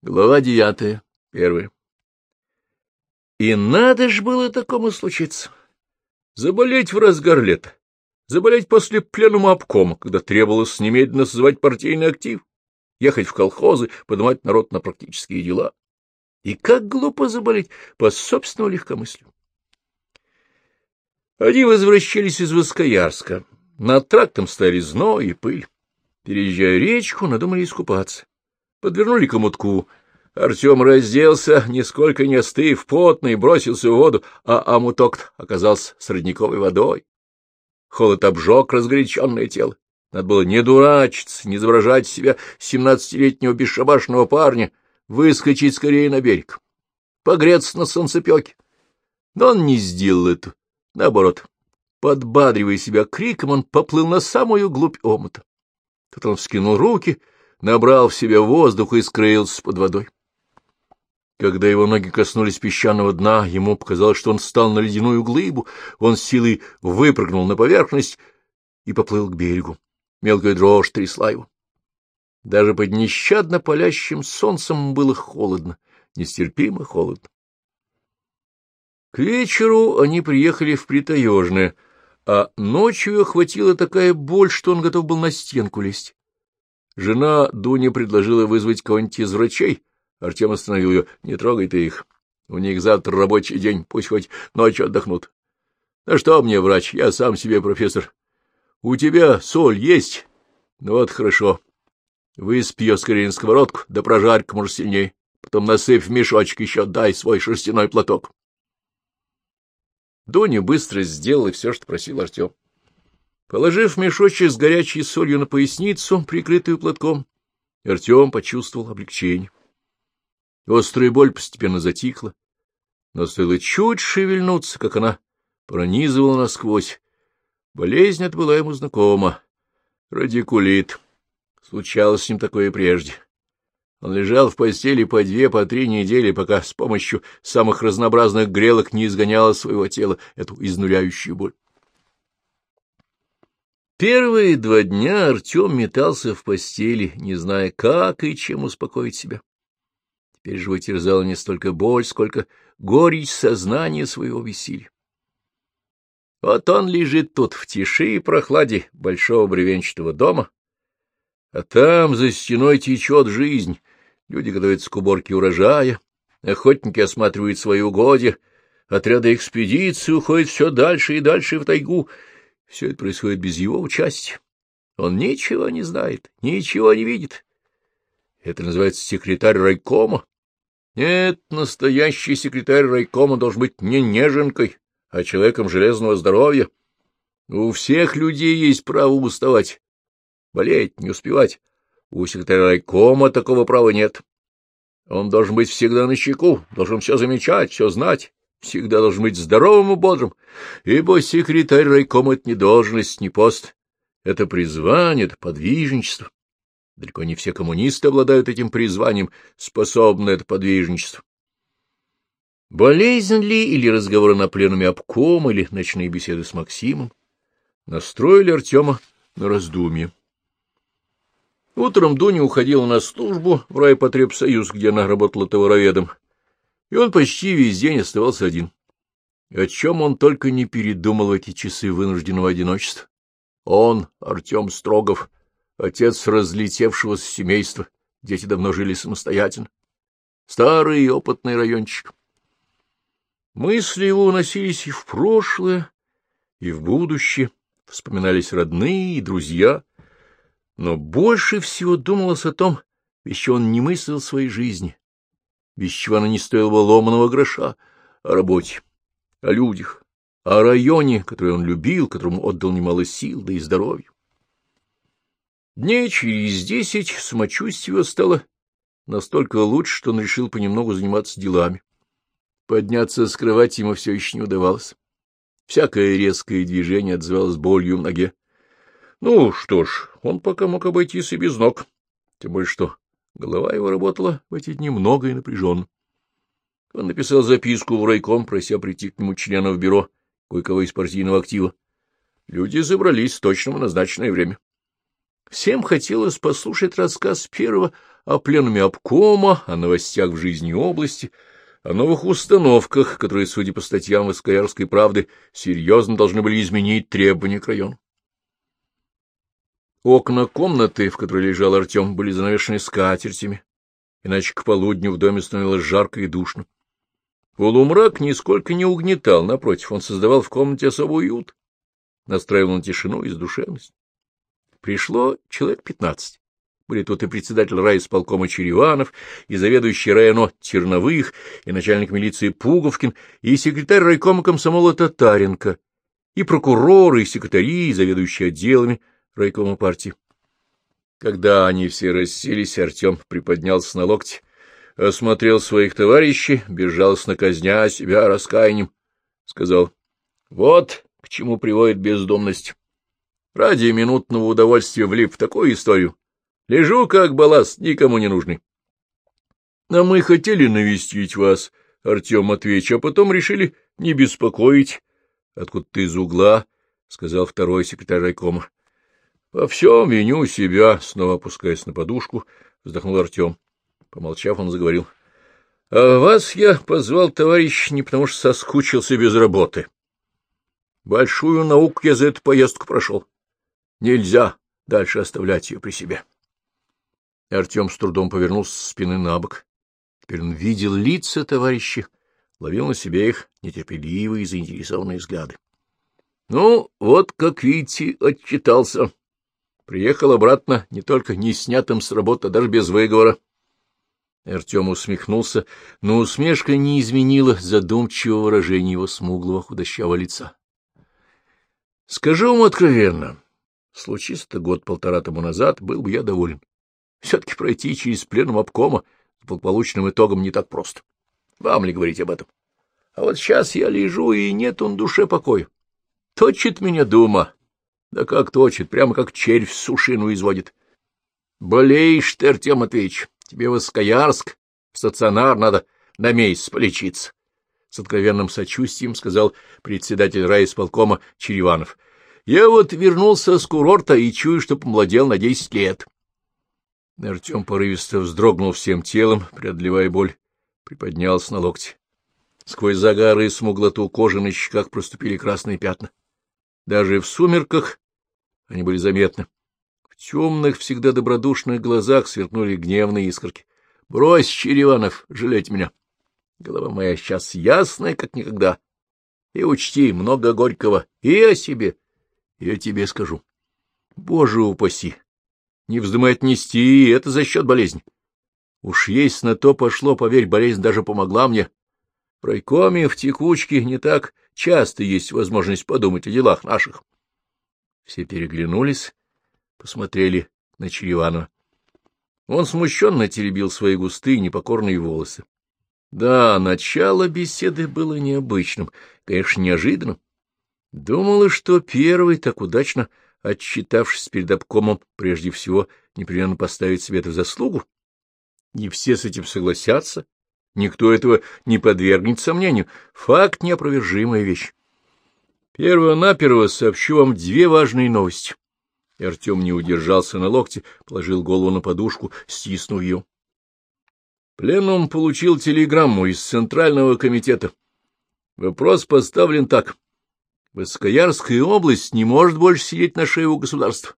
Глава девятая, первая. И надо ж было такому случиться. Заболеть в разгар лета, заболеть после пленума обкома, когда требовалось немедленно созвать партийный актив, ехать в колхозы, поднимать народ на практические дела. И как глупо заболеть по собственному легкомыслию. Они возвращались из Воскоярска. Над трактом стояли зной и пыль. Переезжая речку, надумали искупаться подвернули комутку. Артем разделся, нисколько не остыв, потный, бросился в воду, а амуток оказался с родниковой водой. Холод обжег разгоряченное тело. Надо было не дурачиться, не изображать себя семнадцатилетнего бесшабашного парня, выскочить скорее на берег, погреться на солнцепеке. Но он не сделал это. Наоборот, подбадривая себя криком, он поплыл на самую глубь омута. Тут он вскинул руки — набрал в себя воздух и скрылся под водой. Когда его ноги коснулись песчаного дна, ему показалось, что он встал на ледяную глыбу, он с силой выпрыгнул на поверхность и поплыл к берегу. Мелкая дрожь трясла его. Даже под нещадно палящим солнцем было холодно, нестерпимо холодно. К вечеру они приехали в Притаежное, а ночью охватила такая боль, что он готов был на стенку лезть. Жена Дуня предложила вызвать кого-нибудь из врачей. Артем остановил ее. — Не трогай ты их. У них завтра рабочий день, пусть хоть ночью отдохнут. — Да что мне, врач, я сам себе профессор. — У тебя соль есть? — Ну вот хорошо. Выспи ее скорее на сковородку, да прожарь как можно сильнее. Потом насыпь в мешочек еще, дай свой шерстяной платок. Дуня быстро сделала все, что просил Артем. Положив мешочек с горячей солью на поясницу, прикрытую платком, Артем почувствовал облегчение. Острая боль постепенно затихла, но стоило чуть шевельнуться, как она пронизывала насквозь. Болезнь эта была ему знакома. Радикулит. Случалось с ним такое прежде. Он лежал в постели по две, по три недели, пока с помощью самых разнообразных грелок не изгонял своего тела эту изнуряющую боль. Первые два дня Артем метался в постели, не зная, как и чем успокоить себя. Теперь же его терзала не столько боль, сколько горечь сознания своего бессилия. Вот он лежит тут в тиши и прохладе большого бревенчатого дома, а там за стеной течет жизнь. Люди готовятся к уборке урожая, охотники осматривают свои угодья, отряды экспедиции уходят все дальше и дальше в тайгу — все это происходит без его участия. Он ничего не знает, ничего не видит. Это называется секретарь райкома. Нет, настоящий секретарь райкома должен быть не неженкой, а человеком железного здоровья. У всех людей есть право уставать, болеть, не успевать. У секретаря райкома такого права нет. Он должен быть всегда на чеку, должен все замечать, все знать всегда должен быть здоровым и бодрым, ибо секретарь райкома — это не должность, не пост, это призвание, это подвижничество. Далеко не все коммунисты обладают этим призванием, способны это подвижничество. Болезнь ли или разговоры на пленуме обкома, или ночные беседы с Максимом настроили Артема на раздумье. Утром Дуня уходила на службу в райпотребсоюз, где она работала товароведом и он почти весь день оставался один. О чем он только не передумал в эти часы вынужденного одиночества. Он, Артем Строгов, отец разлетевшегося семейства, дети давно жили самостоятельно. Старый и опытный райончик. Мысли его уносились и в прошлое, и в будущее, вспоминались родные и друзья, но больше всего думалось о том, чего он не мыслил своей жизни, без чего она не стоила ломаного гроша, о работе, о людях, о районе, который он любил, которому отдал немало сил, да и здоровья. Дней через десять самочувствие его стало настолько лучше, что он решил понемногу заниматься делами. Подняться с кровати ему все еще не удавалось. Всякое резкое движение отзывалось болью в ноге. Ну что ж, он пока мог обойтись и без ног, тем более что Голова его работала в эти дни много и напряженно. Он написал записку в райком, прося прийти к нему членов бюро кое-кого из партийного актива. Люди забрались в точно назначенное время. Всем хотелось послушать рассказ первого о пленуме обкома, о новостях в жизни области, о новых установках, которые, судя по статьям Воскоярской правды, серьезно должны были изменить требования к району. Окна комнаты, в которой лежал Артем, были занавешены скатертями, иначе к полудню в доме становилось жарко и душно. Полумрак нисколько не угнетал, напротив, он создавал в комнате особый уют, настраивал на тишину и задушевность. Пришло человек пятнадцать. Были тут и председатель райисполкома Череванов, и заведующий районо Терновых, и начальник милиции Пуговкин, и секретарь райкома комсомола Татаренко, и прокуроры, и секретари, и заведующие отделами райкома партии. Когда они все расселись, Артем приподнялся на локте, осмотрел своих товарищей, безжалостно казня себя раскаянием, сказал, — Вот к чему приводит бездомность. Ради минутного удовольствия влип в такую историю. Лежу как балласт, никому не нужный. — А мы хотели навестить вас, Артем Матвеевич, а потом решили не беспокоить. — Откуда-то из угла, — сказал второй секретарь райкома. — По всем виню себя, — снова опускаясь на подушку, вздохнул Артем. Помолчав, он заговорил. — А вас я позвал, товарищ, не потому что соскучился без работы. Большую науку я за эту поездку прошел. Нельзя дальше оставлять ее при себе. Артем с трудом повернулся с спины на бок. Теперь он видел лица товарищей, ловил на себе их нетерпеливые и заинтересованные взгляды. — Ну, вот, как видите, отчитался. Приехал обратно не только не снятым с работы, а даже без выговора. Артем усмехнулся, но усмешка не изменила задумчивого выражения его смуглого худощавого лица. — Скажу вам откровенно, Случись это год-полтора тому назад, был бы я доволен. Все-таки пройти через пленум обкома с благополучным итогом не так просто. Вам ли говорить об этом? А вот сейчас я лежу, и нет он душе покоя. Точит меня дума. Да как точит, прямо как червь сушину изводит. Болеешь ты, Артем Матвеевич, тебе в Искоярск, в стационар надо на месяц полечиться. С откровенным сочувствием сказал председатель райисполкома Череванов — я вот вернулся с курорта и чую, что помолодел на десять лет. Артем порывисто вздрогнул всем телом, преодолевая боль, приподнялся на локте. Сквозь загары и смуглоту кожи на щеках проступили красные пятна. Даже в сумерках они были заметны. В темных, всегда добродушных глазах сверкнули гневные искорки. — Брось, Череванов, жалеть меня. Голова моя сейчас ясная, как никогда. И учти, много горького и о себе, я тебе скажу. Боже упаси! Не вздумай отнести, это за счет болезни. Уж есть на то пошло, поверь, болезнь даже помогла мне. В райкоме, в текучке не так часто есть возможность подумать о делах наших. Все переглянулись, посмотрели на Череванова. Он смущенно теребил свои густые непокорные волосы. Да, начало беседы было необычным, конечно, неожиданным. Думала, что первый, так удачно отчитавшись перед обкомом, прежде всего непременно поставит себе в заслугу. Не все с этим согласятся, никто этого не подвергнет сомнению. Факт — неопровержимая вещь. Первого-наперво сообщу вам две важные новости. И Артем не удержался на локте, положил голову на подушку, стиснув ее. Пленум получил телеграмму из Центрального комитета. Вопрос поставлен так. Высокоярская область не может больше сидеть на шее у государства.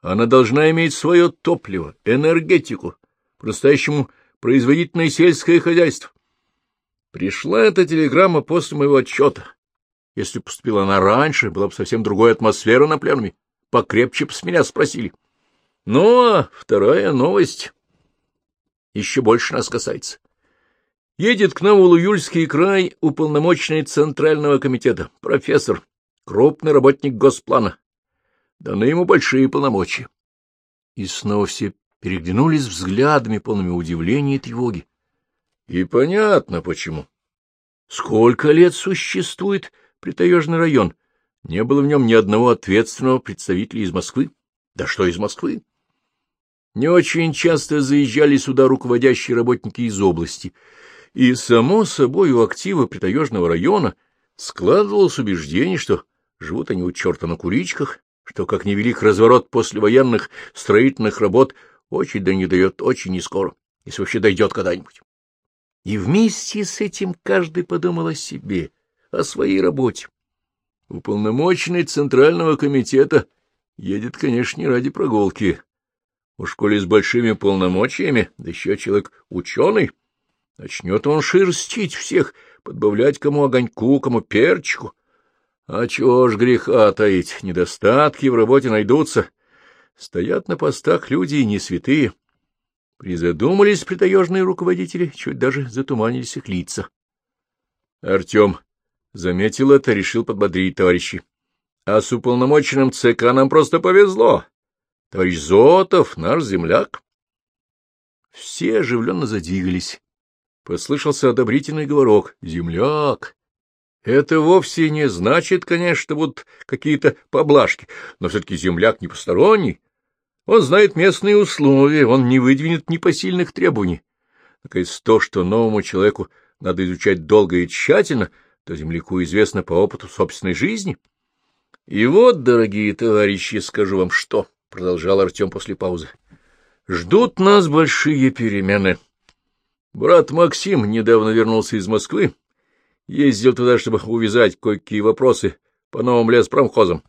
Она должна иметь свое топливо, энергетику, по-настоящему производительное сельское хозяйство. Пришла эта телеграмма после моего отчета. Если поступила она раньше, была бы совсем другая атмосфера на пленуме. Покрепче бы с меня спросили. Ну, а вторая новость еще больше нас касается. Едет к нам в Улуюльский край уполномоченный Центрального комитета, профессор, крупный работник Госплана. Даны ему большие полномочия. И снова все переглянулись взглядами, полными удивления и тревоги. И понятно, почему. Сколько лет существует притаежный район? Не было в нем ни одного ответственного представителя из Москвы. Да что из Москвы? Не очень часто заезжали сюда руководящие работники из области — и, само собой, у актива притаежного района складывалось убеждение, что живут они у черта на куричках, что, как невелик разворот послевоенных строительных работ, очень до не дает очень не скоро, если вообще дойдет когда-нибудь. И вместе с этим каждый подумал о себе, о своей работе. Уполномоченный Центрального комитета едет, конечно, не ради прогулки. Уж коли с большими полномочиями, да еще человек ученый, начнет он шерстить всех, подбавлять кому огоньку, кому перчику. А чего ж греха таить, недостатки в работе найдутся. Стоят на постах люди не святые. Призадумались притаежные руководители, чуть даже затуманились их лица. Артем заметил это, решил подбодрить товарищей. А с уполномоченным ЦК нам просто повезло. Товарищ Зотов, наш земляк. Все оживленно задвигались. Послышался одобрительный говорок. Земляк! Это вовсе не значит, конечно, будут какие-то поблажки, но все-таки земляк не посторонний. Он знает местные условия, он не выдвинет непосильных требований. Наконец, то, что новому человеку надо изучать долго и тщательно, то земляку известно по опыту собственной жизни. И вот, дорогие товарищи, скажу вам что, — продолжал Артем после паузы. Ждут нас большие перемены. Брат Максим недавно вернулся из Москвы, ездил туда, чтобы увязать кое-какие вопросы по новым леспромхозам.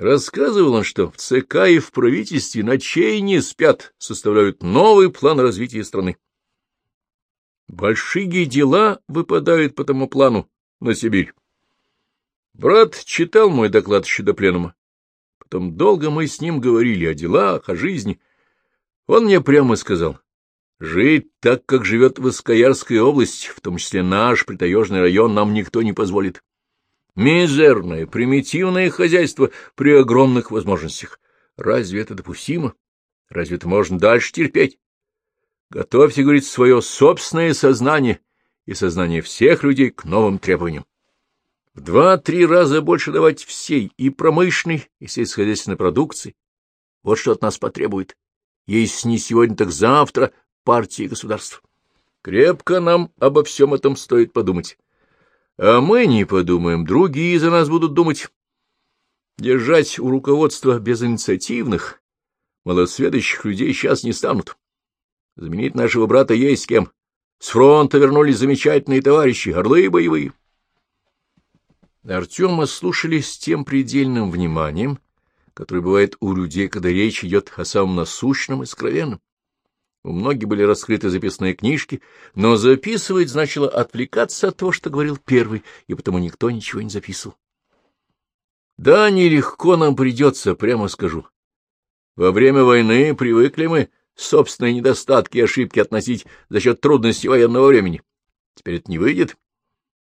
Рассказывал он, что в ЦК и в правительстве ночей не спят, составляют новый план развития страны. Большие дела выпадают по тому плану на Сибирь. Брат читал мой доклад еще до пленума. Потом долго мы с ним говорили о делах, о жизни. Он мне прямо сказал, жить так, как живет Воскоярская область, в том числе наш притаежный район, нам никто не позволит. Мизерное, примитивное хозяйство при огромных возможностях. Разве это допустимо? Разве это можно дальше терпеть? Готовьте, говорит, свое собственное сознание и сознание всех людей к новым требованиям. В два-три раза больше давать всей и промышленной, и сельскохозяйственной продукции. Вот что от нас потребует. Если не сегодня, так завтра партии и государств. Крепко нам обо всем этом стоит подумать. А мы не подумаем, другие за нас будут думать. Держать у руководства безинициативных, малосведущих людей сейчас не станут. Заменить нашего брата есть кем. С фронта вернулись замечательные товарищи, орлы боевые. Артема слушали с тем предельным вниманием, которое бывает у людей, когда речь идет о самом насущном и скровенном. У многих были раскрыты записные книжки, но записывать значило отвлекаться от того, что говорил первый, и потому никто ничего не записывал. Да, нелегко нам придется, прямо скажу. Во время войны привыкли мы собственные недостатки и ошибки относить за счет трудностей военного времени. Теперь это не выйдет.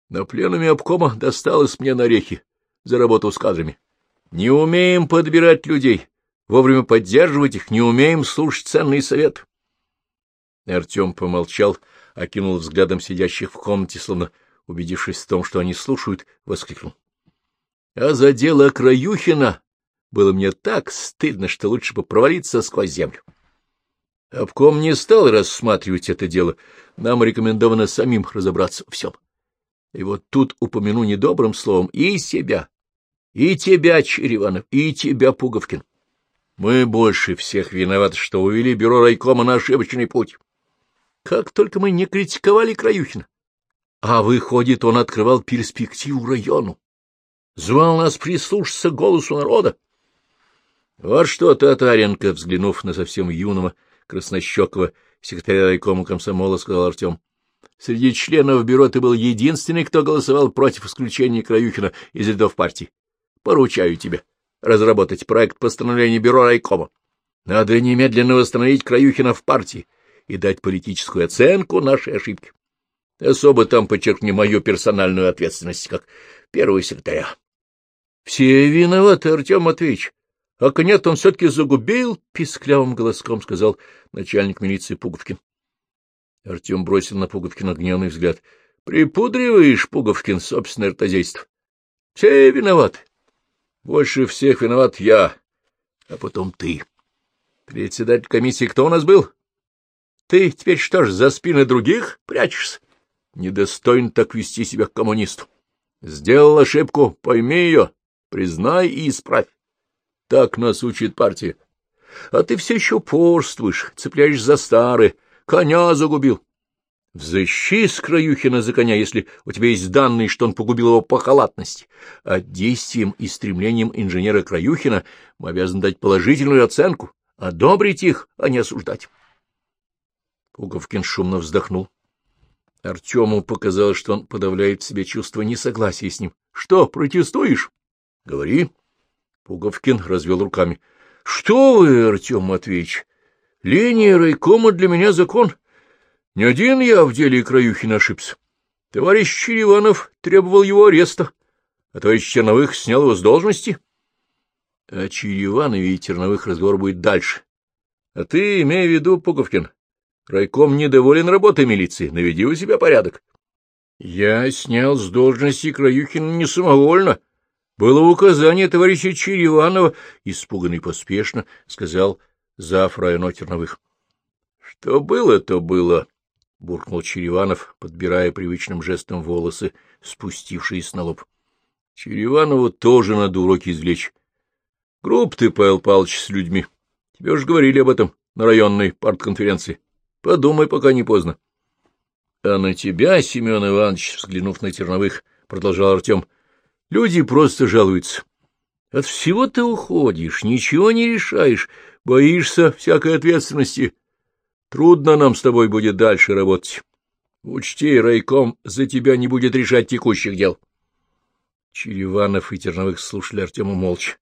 На пленуме обкома досталось мне на рехи за работу с кадрами. Не умеем подбирать людей, вовремя поддерживать их, не умеем слушать ценный совет. Артем помолчал, окинул взглядом сидящих в комнате, словно убедившись в том, что они слушают, воскликнул. — А за дело Краюхина было мне так стыдно, что лучше бы провалиться сквозь землю. Обком не стал рассматривать это дело, нам рекомендовано самим разобраться во всем. И вот тут упомяну недобрым словом и себя, и тебя, Череванов, и тебя, Пуговкин. Мы больше всех виноваты, что увели бюро райкома на ошибочный путь. Как только мы не критиковали Краюхина. А выходит, он открывал перспективу району. Звал нас прислушаться голосу народа. Вот что Татаренко, взглянув на совсем юного, краснощекого секретаря райкома комсомола, сказал Артем. Среди членов бюро ты был единственный, кто голосовал против исключения Краюхина из рядов партии. Поручаю тебе разработать проект постановления бюро райкома. Надо немедленно восстановить Краюхина в партии и дать политическую оценку нашей ошибки. Особо там подчеркни мою персональную ответственность, как первого секретаря. — Все виноваты, Артем Матвеевич. А нет, он все-таки загубил, — писклявым голоском сказал начальник милиции Пуговкин. Артем бросил на Пуговкина гневный взгляд. — Припудриваешь, Пуговкин, собственное ртозейство. Все виноваты. Больше всех виноват я, а потом ты. Председатель комиссии кто у нас был? Ты теперь что ж, за спины других прячешься? Недостойно так вести себя к коммунисту. Сделал ошибку, пойми ее, признай и исправь. Так нас учит партия. А ты все еще порствуешь, цепляешь за старые, коня загубил. Взыщи с Краюхина за коня, если у тебя есть данные, что он погубил его по халатности. А действиям и стремлениям инженера Краюхина мы обязаны дать положительную оценку, одобрить их, а не осуждать. Пуговкин шумно вздохнул. Артему показалось, что он подавляет в себе чувство несогласия с ним. — Что, протестуешь? — Говори. Пуговкин развел руками. — Что вы, Артем Матвеевич? Линия райкома для меня закон. Не один я в деле Краюхина ошибся. Товарищ Череванов требовал его ареста, а товарищ Черновых снял его с должности. О Череванове и Терновых разговор будет дальше. А ты, имей в виду, Пуговкин, райком недоволен работой милиции, наведи у себя порядок. Я снял с должности Краюхина не самовольно. Было указание товарища Череванова, испуганный поспешно, сказал зав. района Терновых. — Что было, то было, — буркнул Череванов, подбирая привычным жестом волосы, спустившиеся на лоб. — Череванову тоже надо уроки извлечь. Груб ты, Павел Павлович, с людьми. Тебе уж говорили об этом на районной партконференции. Подумай, пока не поздно. — А на тебя, Семен Иванович, взглянув на Терновых, продолжал Артем, — люди просто жалуются. От всего ты уходишь, ничего не решаешь, боишься всякой ответственности. Трудно нам с тобой будет дальше работать. Учти, райком за тебя не будет решать текущих дел. Череванов и Терновых слушали Артема молча.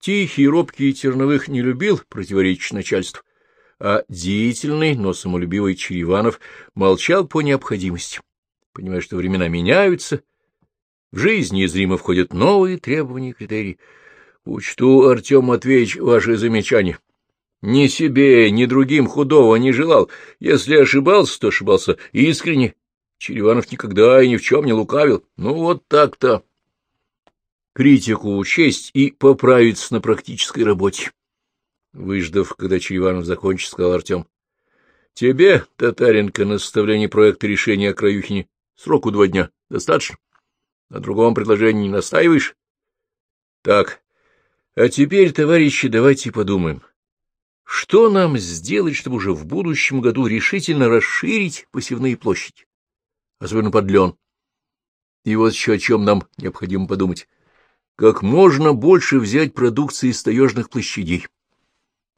Тихий, робкий Терновых не любил противоречить начальству, а деятельный, но самолюбивый Череванов молчал по необходимости, понимая, что времена меняются, в жизнь незримо входят новые требования и критерии. Учту, Артем Матвеевич, ваши замечания. Ни себе, ни другим худого не желал. Если ошибался, то ошибался искренне. Череванов никогда и ни в чем не лукавил. Ну, вот так-то. Критику учесть и поправиться на практической работе. Выждав, когда Череванов закончит, сказал Артем. — Тебе, Татаренко, на составление проекта решения о Краюхине сроку два дня достаточно? На другом предложении не настаиваешь? — Так, а теперь, товарищи, давайте подумаем. Что нам сделать, чтобы уже в будущем году решительно расширить посевные площади, особенно под лен? И вот еще о чем нам необходимо подумать. Как можно больше взять продукции из таежных площадей.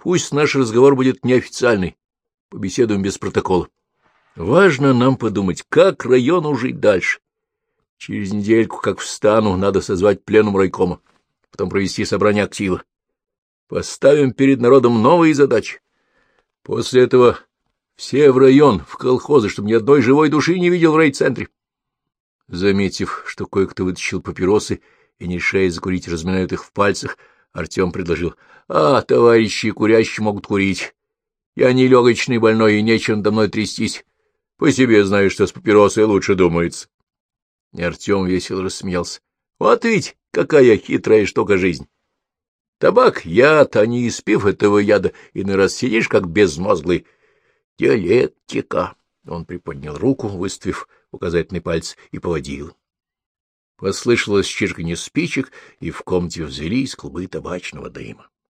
Пусть наш разговор будет неофициальный, побеседуем без протокола. Важно нам подумать, как району жить дальше. Через недельку, как встану, надо созвать пленум райкома, потом провести собрание актива. Поставим перед народом новые задачи. После этого все в район, в колхозы, чтобы ни одной живой души не видел в райцентре. Заметив, что кое-кто вытащил папиросы и, не решая закурить, разминают их в пальцах, Артем предложил. — А, товарищи курящие могут курить. Я не легочный больной, и нечем надо мной трястись. По себе знаю, что с папиросой лучше думается. И Артем весело рассмеялся. — Вот ведь какая хитрая штука жизнь! Табак — яд, а не испив этого яда, иной раз сидишь, как безмозглый. Диалектика. Он приподнял руку, выставив указательный палец, и поводил. Послышалось чирканье спичек, и в комнате взвелись клубы табачного дыма.